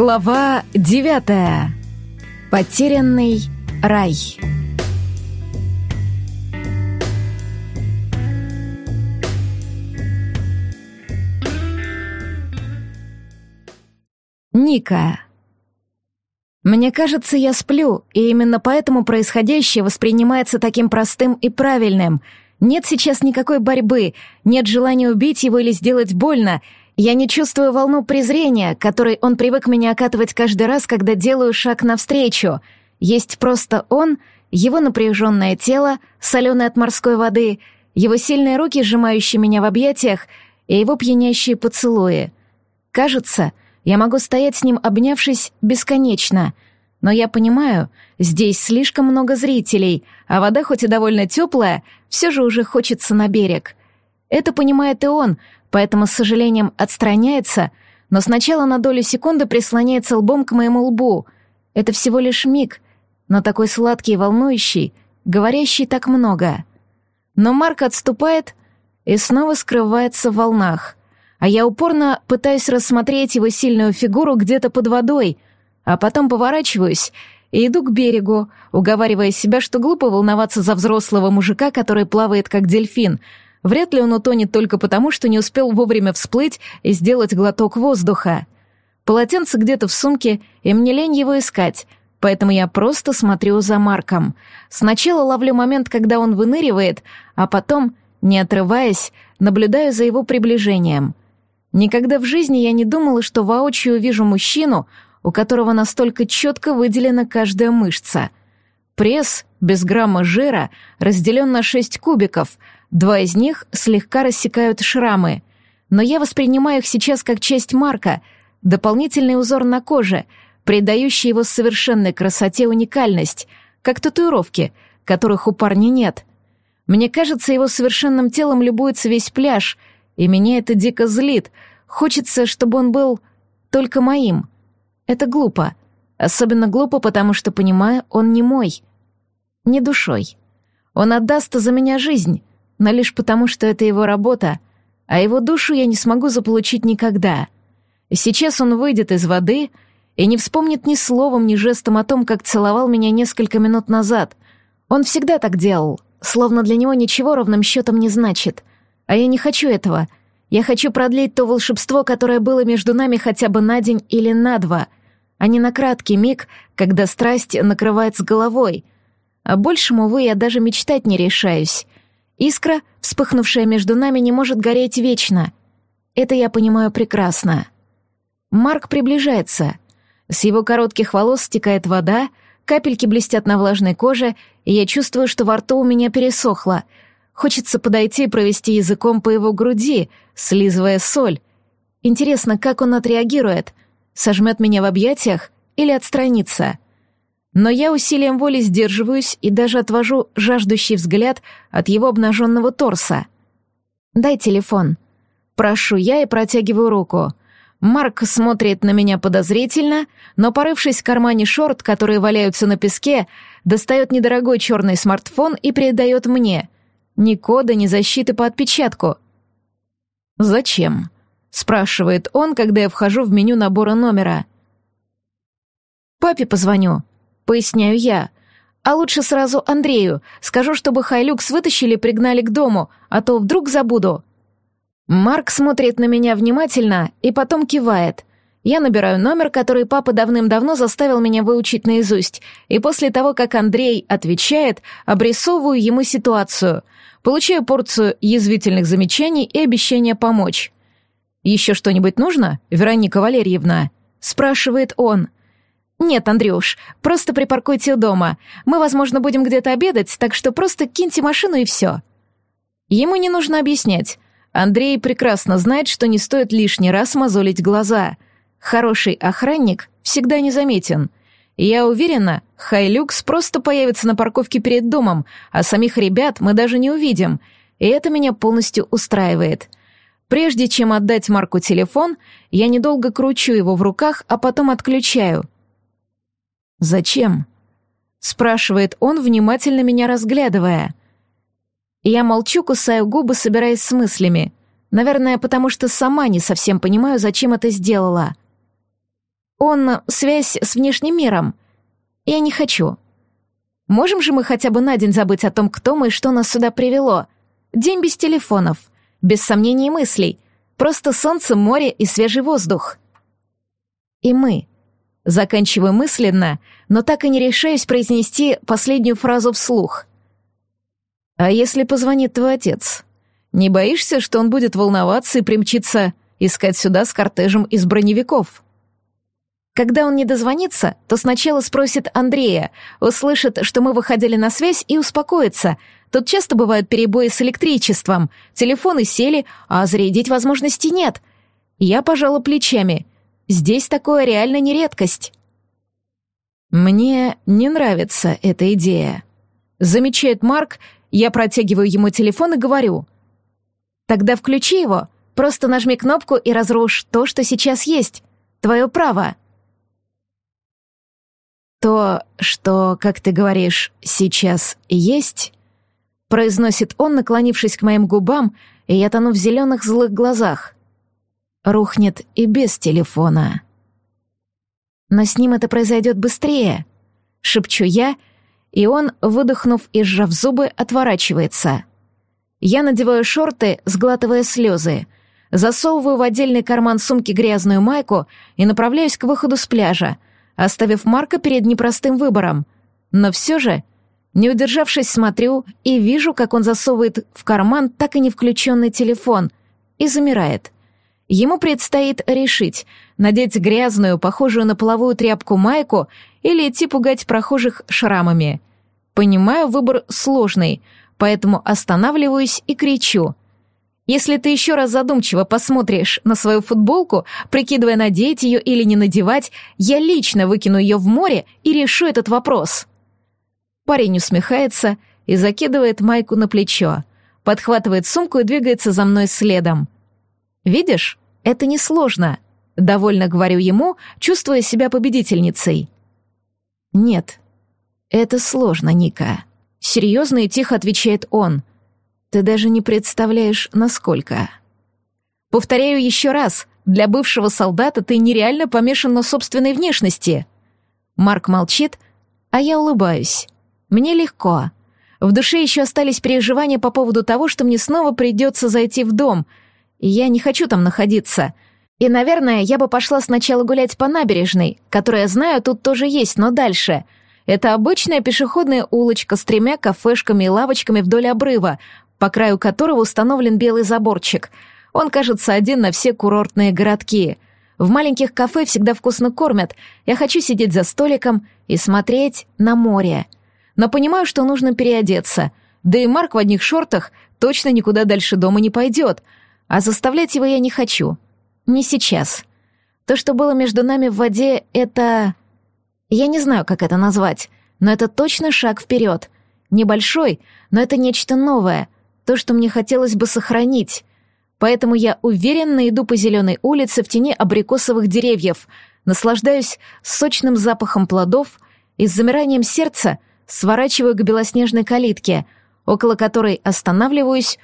Глава девятая. Потерянный рай. Ника. Мне кажется, я сплю, и именно поэтому происходящее воспринимается таким простым и правильным. Нет сейчас никакой борьбы, нет желания убить его или сделать больно — я не чувствую волну презрения, которой он привык меня окатывать каждый раз, когда делаю шаг навстречу. Есть просто он, его напряженное тело, соленое от морской воды, его сильные руки, сжимающие меня в объятиях, и его пьянящие поцелуи. Кажется, я могу стоять с ним, обнявшись, бесконечно. Но я понимаю, здесь слишком много зрителей, а вода, хоть и довольно теплая, все же уже хочется на берег. Это понимает и он, поэтому с сожалением отстраняется, но сначала на долю секунды прислоняется лбом к моему лбу. Это всего лишь миг, но такой сладкий и волнующий, говорящий так много. Но Марк отступает и снова скрывается в волнах, а я упорно пытаюсь рассмотреть его сильную фигуру где-то под водой, а потом поворачиваюсь и иду к берегу, уговаривая себя, что глупо волноваться за взрослого мужика, который плавает как дельфин — Вряд ли он утонет только потому, что не успел вовремя всплыть и сделать глоток воздуха. Полотенце где-то в сумке, и мне лень его искать, поэтому я просто смотрю за Марком. Сначала ловлю момент, когда он выныривает, а потом, не отрываясь, наблюдаю за его приближением. Никогда в жизни я не думала, что воочию вижу мужчину, у которого настолько четко выделена каждая мышца. Пресс, без грамма жира, разделен на шесть кубиков — Два из них слегка рассекают шрамы, но я воспринимаю их сейчас как часть марка, дополнительный узор на коже, придающий его совершенной красоте уникальность, как татуировки, которых у парня нет. Мне кажется, его совершенным телом любуется весь пляж, и меня это дико злит. Хочется, чтобы он был только моим. Это глупо. Особенно глупо, потому что, понимаю, он не мой. Не душой. Он отдаст за меня жизнь, но лишь потому, что это его работа, а его душу я не смогу заполучить никогда. сейчас он выйдет из воды и не вспомнит ни словом, ни жестом о том, как целовал меня несколько минут назад. Он всегда так делал, словно для него ничего ровным счетом не значит. А я не хочу этого. Я хочу продлить то волшебство, которое было между нами хотя бы на день или на два, а не на краткий миг, когда страсть накрывает с головой. А большему, увы, я даже мечтать не решаюсь. Искра, вспыхнувшая между нами, не может гореть вечно. Это я понимаю прекрасно. Марк приближается. С его коротких волос стекает вода, капельки блестят на влажной коже, и я чувствую, что во рту у меня пересохло. Хочется подойти и провести языком по его груди, слизывая соль. Интересно, как он отреагирует? Сожмет меня в объятиях или отстранится?» Но я усилием воли сдерживаюсь и даже отвожу жаждущий взгляд от его обнаженного торса. «Дай телефон». Прошу я и протягиваю руку. Марк смотрит на меня подозрительно, но, порывшись в кармане шорт, которые валяются на песке, достает недорогой черный смартфон и передает мне. Ни кода, ни защиты по отпечатку. «Зачем?» — спрашивает он, когда я вхожу в меню набора номера. «Папе позвоню», поясняю я. А лучше сразу Андрею. Скажу, чтобы Хайлюкс вытащили и пригнали к дому, а то вдруг забуду. Марк смотрит на меня внимательно и потом кивает. Я набираю номер, который папа давным-давно заставил меня выучить наизусть, и после того, как Андрей отвечает, обрисовываю ему ситуацию. Получаю порцию язвительных замечаний и обещания помочь. «Еще что-нибудь нужно, Вероника Валерьевна?» — спрашивает он — «Нет, Андрюш, просто припаркуйте у дома. Мы, возможно, будем где-то обедать, так что просто киньте машину и все». Ему не нужно объяснять. Андрей прекрасно знает, что не стоит лишний раз мозолить глаза. Хороший охранник всегда незаметен. Я уверена, Хайлюкс просто появится на парковке перед домом, а самих ребят мы даже не увидим. И это меня полностью устраивает. Прежде чем отдать Марку телефон, я недолго кручу его в руках, а потом отключаю — «Зачем?» — спрашивает он, внимательно меня разглядывая. Я молчу, кусаю губы, собираясь с мыслями. Наверное, потому что сама не совсем понимаю, зачем это сделала. Он — связь с внешним миром. Я не хочу. Можем же мы хотя бы на день забыть о том, кто мы и что нас сюда привело? День без телефонов, без сомнений и мыслей. Просто солнце, море и свежий воздух. И мы. Заканчиваю мысленно, но так и не решаюсь произнести последнюю фразу вслух. «А если позвонит твой отец? Не боишься, что он будет волноваться и примчиться искать сюда с кортежем из броневиков?» Когда он не дозвонится, то сначала спросит Андрея, услышит, что мы выходили на связь и успокоится. Тут часто бывают перебои с электричеством, телефоны сели, а зарядить возможности нет. Я пожала плечами. Здесь такое реально не редкость. Мне не нравится эта идея. Замечает Марк, я протягиваю ему телефон и говорю. Тогда включи его, просто нажми кнопку и разрушь то, что сейчас есть. Твое право. «То, что, как ты говоришь, сейчас есть?» произносит он, наклонившись к моим губам, и я тону в зеленых злых глазах. Рухнет и без телефона. Но с ним это произойдет быстрее, шепчу я, и он, выдохнув и сжав зубы, отворачивается. Я надеваю шорты, сглатывая слезы, засовываю в отдельный карман сумки грязную майку и направляюсь к выходу с пляжа — оставив Марка перед непростым выбором. Но все же, не удержавшись, смотрю и вижу, как он засовывает в карман так и не включенный телефон и замирает. Ему предстоит решить, надеть грязную, похожую на половую тряпку майку или идти пугать прохожих шрамами. Понимаю, выбор сложный, поэтому останавливаюсь и кричу. Если ты еще раз задумчиво посмотришь на свою футболку, прикидывая, надеть ее или не надевать, я лично выкину ее в море и решу этот вопрос. Парень усмехается и закидывает майку на плечо, подхватывает сумку и двигается за мной следом. «Видишь, это несложно», — довольно говорю ему, чувствуя себя победительницей. «Нет, это сложно, Ника», — серьезно и тихо отвечает он — ты даже не представляешь, насколько. Повторяю еще раз, для бывшего солдата ты нереально помешан на собственной внешности. Марк молчит, а я улыбаюсь. Мне легко. В душе еще остались переживания по поводу того, что мне снова придется зайти в дом, я не хочу там находиться. И, наверное, я бы пошла сначала гулять по набережной, которая, знаю, тут тоже есть, но дальше — это обычная пешеходная улочка с тремя кафешками и лавочками вдоль обрыва, по краю которого установлен белый заборчик. Он, кажется, один на все курортные городки. В маленьких кафе всегда вкусно кормят. Я хочу сидеть за столиком и смотреть на море. Но понимаю, что нужно переодеться. Да и Марк в одних шортах точно никуда дальше дома не пойдет. А заставлять его я не хочу. Не сейчас. То, что было между нами в воде, это... Я не знаю, как это назвать, но это точно шаг вперед. Небольшой, но это нечто новое — то, что мне хотелось бы сохранить. Поэтому я уверенно иду по зеленой улице в тени абрикосовых деревьев, наслаждаюсь сочным запахом плодов и с замиранием сердца сворачиваю к белоснежной калитке, около которой останавливаюсь,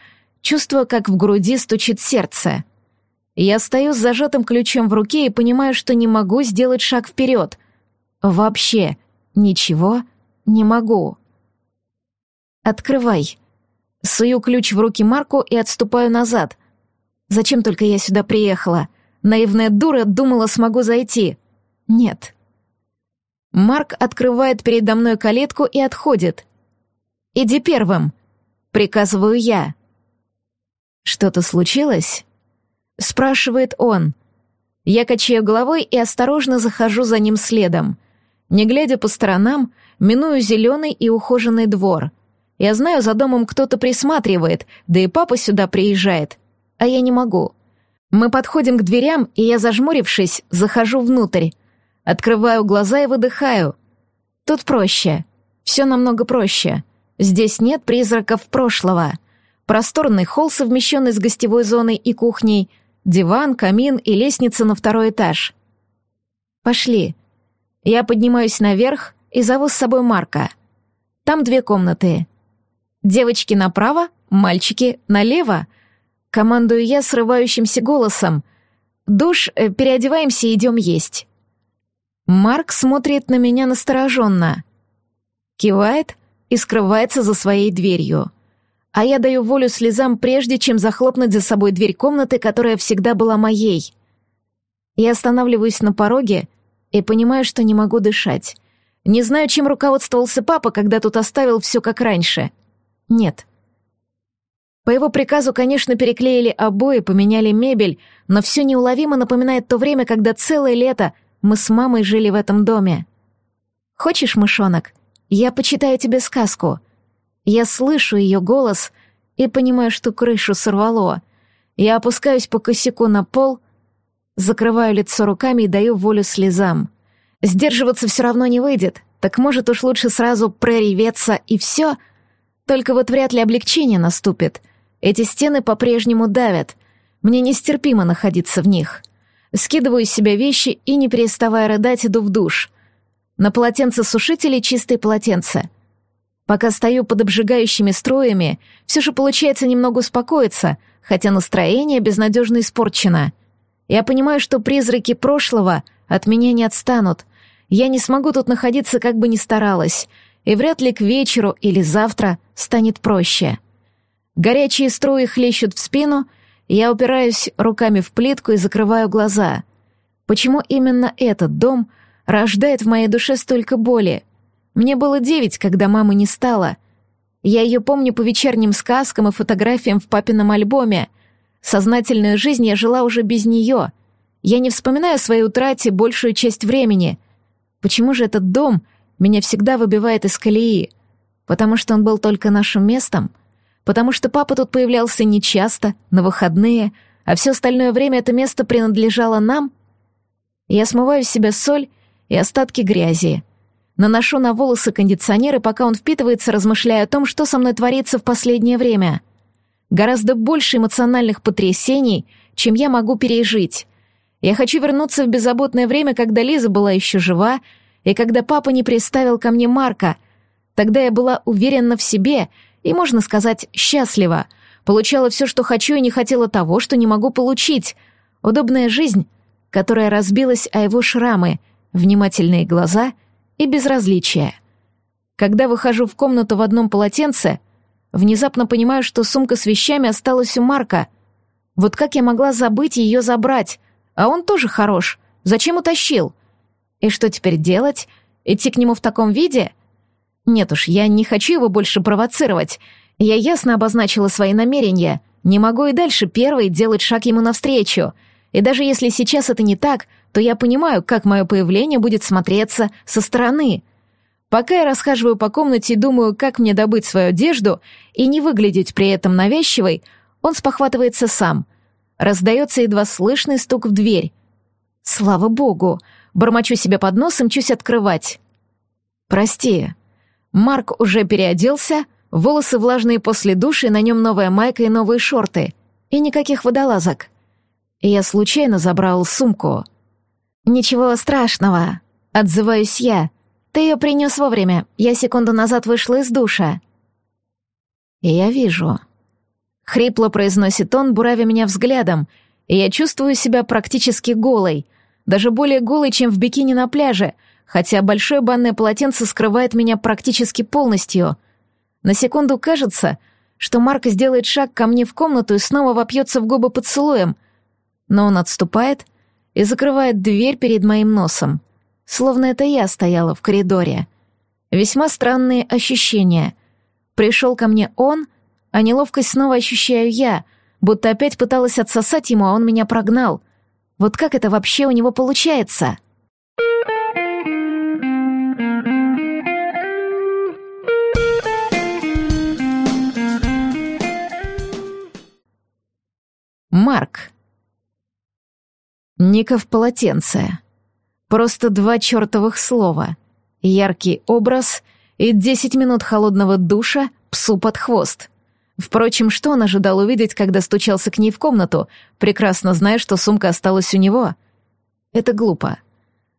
чувствуя, как в груди стучит сердце. Я стою с зажатым ключом в руке и понимаю, что не могу сделать шаг вперед. Вообще ничего не могу. «Открывай», Сую ключ в руки Марку и отступаю назад. Зачем только я сюда приехала? Наивная дура думала, смогу зайти. Нет. Марк открывает передо мной калитку и отходит. «Иди первым», — приказываю я. «Что-то случилось?» — спрашивает он. Я качаю головой и осторожно захожу за ним следом. Не глядя по сторонам, миную зеленый и ухоженный двор — я знаю, за домом кто-то присматривает, да и папа сюда приезжает. А я не могу. Мы подходим к дверям, и я, зажмурившись, захожу внутрь. Открываю глаза и выдыхаю. Тут проще. Все намного проще. Здесь нет призраков прошлого. Просторный холл, совмещенный с гостевой зоной и кухней, диван, камин и лестница на второй этаж. Пошли. Я поднимаюсь наверх и зову с собой Марка. Там две комнаты. Девочки направо, мальчики налево. Командую я срывающимся голосом. Душ, э, переодеваемся и идем есть. Марк смотрит на меня настороженно. Кивает и скрывается за своей дверью. А я даю волю слезам, прежде чем захлопнуть за собой дверь комнаты, которая всегда была моей. Я останавливаюсь на пороге и понимаю, что не могу дышать. Не знаю, чем руководствовался папа, когда тут оставил все как раньше. Нет. По его приказу, конечно, переклеили обои, поменяли мебель, но все неуловимо напоминает то время, когда целое лето мы с мамой жили в этом доме. «Хочешь, мышонок, я почитаю тебе сказку?» Я слышу ее голос и понимаю, что крышу сорвало. Я опускаюсь по косяку на пол, закрываю лицо руками и даю волю слезам. Сдерживаться все равно не выйдет, так может уж лучше сразу прореветься и все. Только вот вряд ли облегчение наступит. Эти стены по-прежнему давят. Мне нестерпимо находиться в них. Скидываю из себя вещи и, не переставая рыдать, иду в душ. На полотенце сушители чистые полотенца. Пока стою под обжигающими строями, все же получается немного успокоиться, хотя настроение безнадежно испорчено. Я понимаю, что призраки прошлого от меня не отстанут. Я не смогу тут находиться, как бы ни старалась, и вряд ли к вечеру или завтра станет проще. Горячие струи хлещут в спину, я упираюсь руками в плитку и закрываю глаза. Почему именно этот дом рождает в моей душе столько боли? Мне было девять, когда мамы не стало. Я ее помню по вечерним сказкам и фотографиям в папином альбоме. Сознательную жизнь я жила уже без нее. Я не вспоминаю о своей утрате большую часть времени. Почему же этот дом меня всегда выбивает из колеи? Потому что он был только нашим местом — потому что папа тут появлялся нечасто, на выходные, а все остальное время это место принадлежало нам? Я смываю с себя соль и остатки грязи. Наношу на волосы кондиционер, и пока он впитывается, размышляя о том, что со мной творится в последнее время. Гораздо больше эмоциональных потрясений, чем я могу пережить. Я хочу вернуться в беззаботное время, когда Лиза была еще жива, и когда папа не приставил ко мне Марка. Тогда я была уверена в себе — и, можно сказать, счастлива. Получала все, что хочу, и не хотела того, что не могу получить. Удобная жизнь, которая разбилась о его шрамы, внимательные глаза и безразличие. Когда выхожу в комнату в одном полотенце, внезапно понимаю, что сумка с вещами осталась у Марка. Вот как я могла забыть ее забрать? А он тоже хорош. Зачем утащил? И что теперь делать? Идти к нему в таком виде — нет уж, я не хочу его больше провоцировать. Я ясно обозначила свои намерения. Не могу и дальше первой делать шаг ему навстречу. И даже если сейчас это не так, то я понимаю, как мое появление будет смотреться со стороны. Пока я расхаживаю по комнате и думаю, как мне добыть свою одежду и не выглядеть при этом навязчивой, он спохватывается сам. Раздается едва слышный стук в дверь. Слава богу! Бормочу себе под носом, чусь открывать. «Прости», Марк уже переоделся, волосы влажные после души, на нем новая майка и новые шорты. И никаких водолазок. Я случайно забрал сумку. «Ничего страшного», — отзываюсь я. «Ты ее принес вовремя. Я секунду назад вышла из душа». «Я вижу». Хрипло произносит он, буравя меня взглядом, и я чувствую себя практически голой, даже более голой, чем в бикини на пляже — хотя большое банное полотенце скрывает меня практически полностью. На секунду кажется, что Марк сделает шаг ко мне в комнату и снова вопьется в губы поцелуем, но он отступает и закрывает дверь перед моим носом, словно это я стояла в коридоре. Весьма странные ощущения. Пришел ко мне он, а неловкость снова ощущаю я, будто опять пыталась отсосать ему, а он меня прогнал. Вот как это вообще у него получается?» Марк. Ника в полотенце. Просто два чертовых слова. Яркий образ и десять минут холодного душа псу под хвост. Впрочем, что он ожидал увидеть, когда стучался к ней в комнату, прекрасно зная, что сумка осталась у него? Это глупо.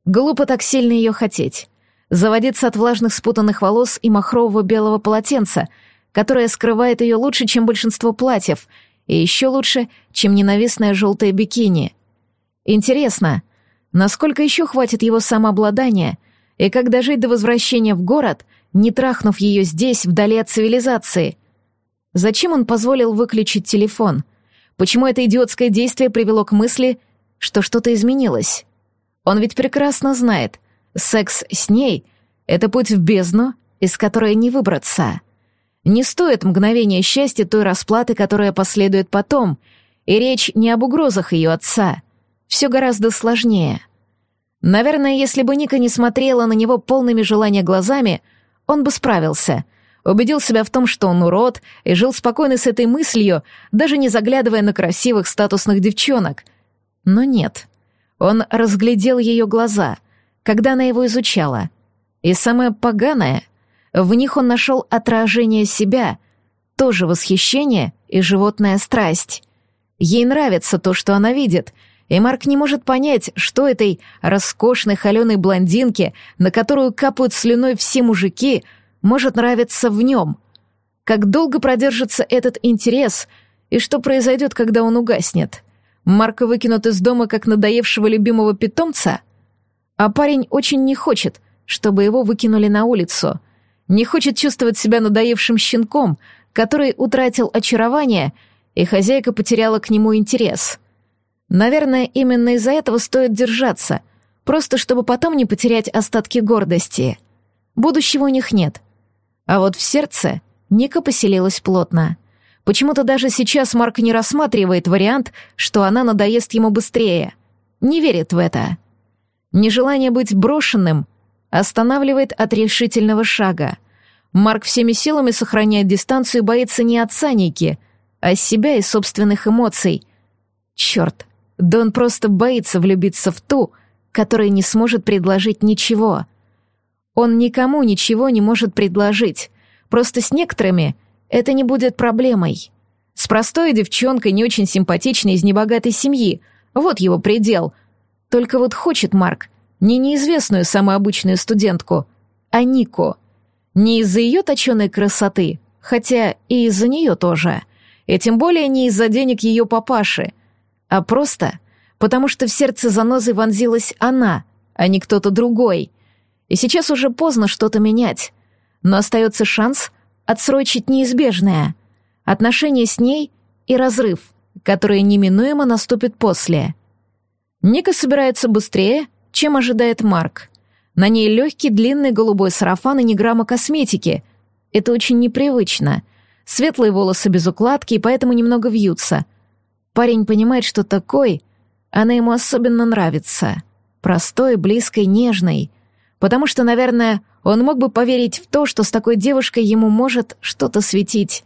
Глупо так сильно ее хотеть. Заводиться от влажных спутанных волос и махрового белого полотенца, которое скрывает ее лучше, чем большинство платьев — и еще лучше, чем ненавистное желтое бикини. Интересно, Насколько еще хватит его самообладания, и как дожить до возвращения в город, не трахнув ее здесь, вдали от цивилизации? Зачем он позволил выключить телефон? Почему это идиотское действие привело к мысли, что что-то изменилось? Он ведь прекрасно знает, секс с ней — это путь в бездну, из которой не выбраться. Не стоит мгновения счастья той расплаты, которая последует потом, и речь не об угрозах ее отца. Все гораздо сложнее. Наверное, если бы Ника не смотрела на него полными желания глазами, он бы справился. Убедил себя в том, что он урод, и жил спокойно с этой мыслью, даже не заглядывая на красивых статусных девчонок. Но нет. Он разглядел ее глаза, когда она его изучала. И самое поганое — в них он нашел отражение себя, тоже восхищение и животная страсть. Ей нравится то, что она видит, и Марк не может понять, что этой роскошной холеной блондинке, на которую капают слюной все мужики, может нравиться в нем. Как долго продержится этот интерес, и что произойдет, когда он угаснет? Марка выкинут из дома как надоевшего любимого питомца? А парень очень не хочет, чтобы его выкинули на улицу — не хочет чувствовать себя надоевшим щенком, который утратил очарование, и хозяйка потеряла к нему интерес. Наверное, именно из-за этого стоит держаться, просто чтобы потом не потерять остатки гордости. Будущего у них нет. А вот в сердце Ника поселилась плотно. Почему-то даже сейчас Марк не рассматривает вариант, что она надоест ему быстрее. Не верит в это. Нежелание быть брошенным останавливает от решительного шага. Марк всеми силами сохраняет дистанцию и боится не отца Ники, а себя и собственных эмоций. Черт, да он просто боится влюбиться в ту, которая не сможет предложить ничего. Он никому ничего не может предложить. Просто с некоторыми это не будет проблемой. С простой девчонкой, не очень симпатичной из небогатой семьи. Вот его предел. Только вот хочет Марк не неизвестную самообычную студентку, а Нику. Не из-за ее точеной красоты, хотя и из-за нее тоже. И тем более не из-за денег ее папаши, а просто потому что в сердце занозой вонзилась она, а не кто-то другой. И сейчас уже поздно что-то менять. Но остается шанс отсрочить неизбежное. Отношения с ней и разрыв, который неминуемо наступит после. Ника собирается быстрее, чем ожидает Марк. На ней легкий длинный голубой сарафан и ни грамма косметики. Это очень непривычно. Светлые волосы без укладки, и поэтому немного вьются. Парень понимает, что такой, она ему особенно нравится. Простой, близкой, нежной. Потому что, наверное, он мог бы поверить в то, что с такой девушкой ему может что-то светить.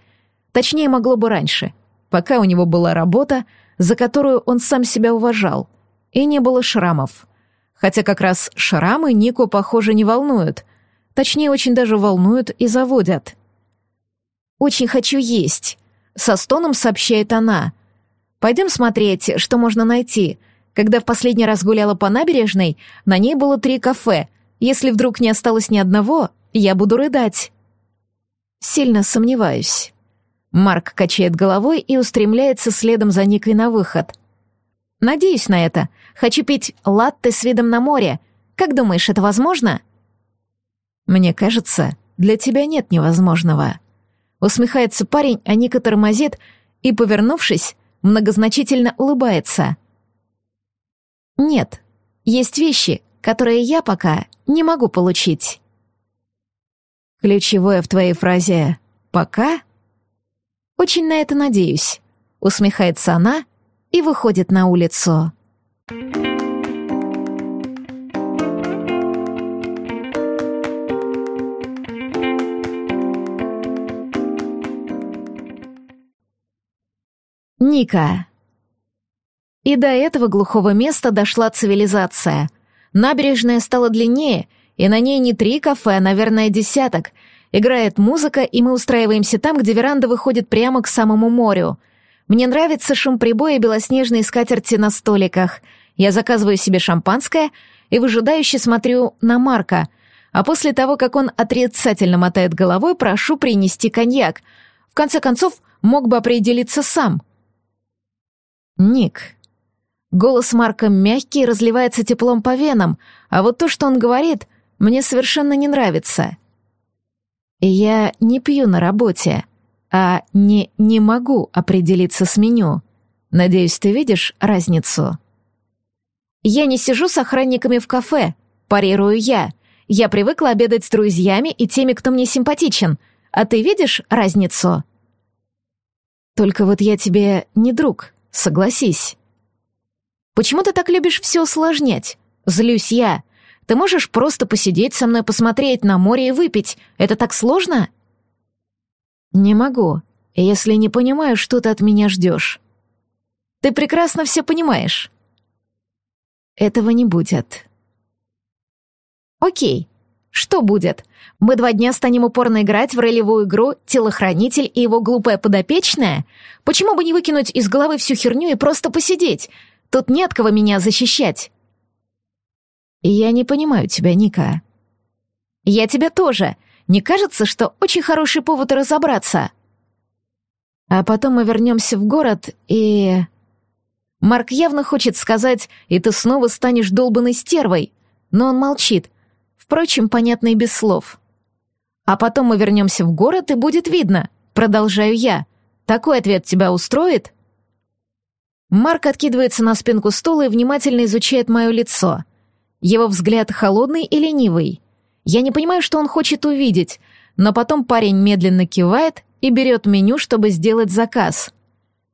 Точнее, могло бы раньше, пока у него была работа, за которую он сам себя уважал, и не было шрамов. Хотя как раз шрамы Нику, похоже, не волнуют. Точнее, очень даже волнуют и заводят. «Очень хочу есть», — со стоном сообщает она. «Пойдем смотреть, что можно найти. Когда в последний раз гуляла по набережной, на ней было три кафе. Если вдруг не осталось ни одного, я буду рыдать». «Сильно сомневаюсь». Марк качает головой и устремляется следом за Никой на выход. «Надеюсь на это», — Хочу пить латте с видом на море. Как думаешь, это возможно?» «Мне кажется, для тебя нет невозможного». Усмехается парень, а Ника тормозит и, повернувшись, многозначительно улыбается. «Нет, есть вещи, которые я пока не могу получить». Ключевое в твоей фразе «пока»? Очень на это надеюсь. Усмехается она и выходит на улицу. Ника. И до этого глухого места дошла цивилизация. Набережная стала длиннее, и на ней не три кафе, а, наверное, десяток. Играет музыка, и мы устраиваемся там, где веранда выходит прямо к самому морю. Мне нравится шум прибоя и белоснежные скатерти на столиках. Я заказываю себе шампанское и выжидающе смотрю на Марка, а после того, как он отрицательно мотает головой, прошу принести коньяк. В конце концов, мог бы определиться сам — «Ник». Голос Марка мягкий, разливается теплом по венам, а вот то, что он говорит, мне совершенно не нравится. Я не пью на работе, а не «не могу определиться с меню». Надеюсь, ты видишь разницу? Я не сижу с охранниками в кафе, парирую я. Я привыкла обедать с друзьями и теми, кто мне симпатичен. А ты видишь разницу? Только вот я тебе не друг, согласись. Почему ты так любишь все усложнять? Злюсь я. Ты можешь просто посидеть со мной, посмотреть на море и выпить. Это так сложно? Не могу, если не понимаю, что ты от меня ждешь. Ты прекрасно все понимаешь. Этого не будет. Окей. Что будет? Мы два дня станем упорно играть в ролевую игру «Телохранитель и его глупая подопечная»? Почему бы не выкинуть из головы всю херню и просто посидеть? Тут нет кого меня защищать. Я не понимаю тебя, Ника. Я тебя тоже. Не кажется, что очень хороший повод разобраться? А потом мы вернемся в город и... Марк явно хочет сказать, и ты снова станешь долбанной стервой, но он молчит. Впрочем, понятно и без слов. А потом мы вернемся в город, и будет видно. Продолжаю я. Такой ответ тебя устроит? Марк откидывается на спинку стула и внимательно изучает мое лицо. Его взгляд холодный и ленивый. Я не понимаю, что он хочет увидеть, но потом парень медленно кивает и берет меню, чтобы сделать заказ —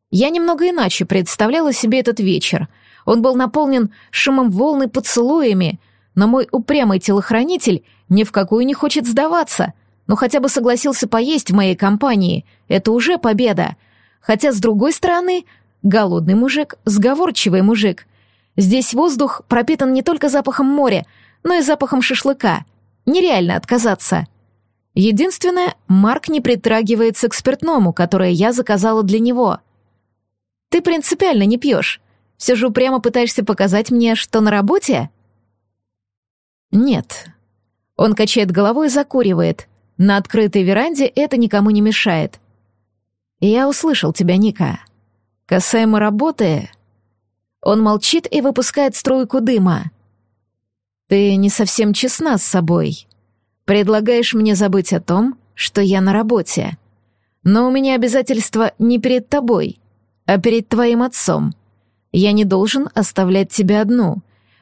я немного иначе представляла себе этот вечер. Он был наполнен шумом волны поцелуями, но мой упрямый телохранитель ни в какую не хочет сдаваться, но хотя бы согласился поесть в моей компании. Это уже победа. Хотя, с другой стороны, голодный мужик, сговорчивый мужик. Здесь воздух пропитан не только запахом моря, но и запахом шашлыка. Нереально отказаться. Единственное, Марк не притрагивается к спиртному, которое я заказала для него — ты принципиально не пьешь. Все же упрямо пытаешься показать мне, что на работе? Нет. Он качает головой и закуривает. На открытой веранде это никому не мешает. Я услышал тебя, Ника. Касаемо работы... Он молчит и выпускает струйку дыма. Ты не совсем честна с собой. Предлагаешь мне забыть о том, что я на работе. Но у меня обязательства не перед тобой — а перед твоим отцом. Я не должен оставлять тебя одну,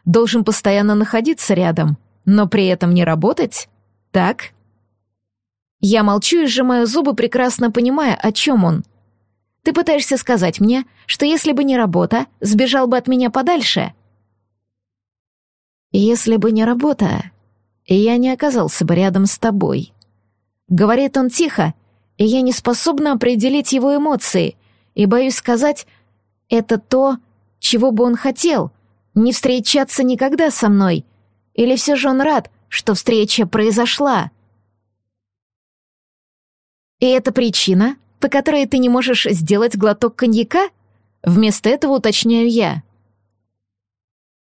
должен постоянно находиться рядом, но при этом не работать, так? Я молчу и сжимаю зубы, прекрасно понимая, о чем он. Ты пытаешься сказать мне, что если бы не работа, сбежал бы от меня подальше? Если бы не работа, я не оказался бы рядом с тобой. Говорит он тихо, и я не способна определить его эмоции, и, боюсь сказать, это то, чего бы он хотел, не встречаться никогда со мной. Или все же он рад, что встреча произошла? И это причина, по которой ты не можешь сделать глоток коньяка? Вместо этого уточняю я.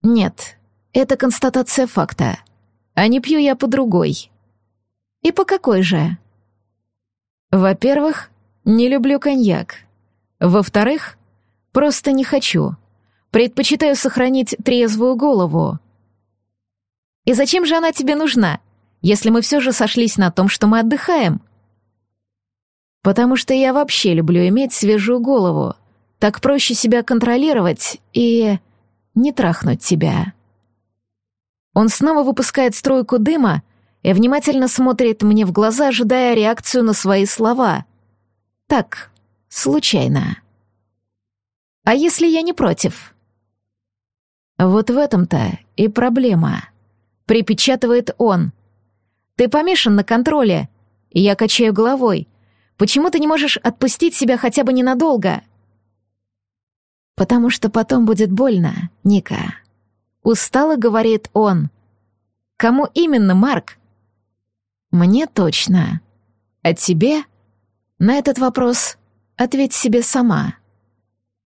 Нет, это констатация факта. А не пью я по другой. И по какой же? Во-первых, не люблю коньяк. Во-вторых, просто не хочу. Предпочитаю сохранить трезвую голову. И зачем же она тебе нужна, если мы все же сошлись на том, что мы отдыхаем? Потому что я вообще люблю иметь свежую голову. Так проще себя контролировать и не трахнуть тебя. Он снова выпускает струйку дыма и внимательно смотрит мне в глаза, ожидая реакцию на свои слова. Так, случайно. А если я не против? Вот в этом-то и проблема. Припечатывает он. Ты помешан на контроле. Я качаю головой. Почему ты не можешь отпустить себя хотя бы ненадолго? Потому что потом будет больно, Ника. Устало говорит он. Кому именно, Марк? Мне точно. А тебе? На этот вопрос Ответь себе сама.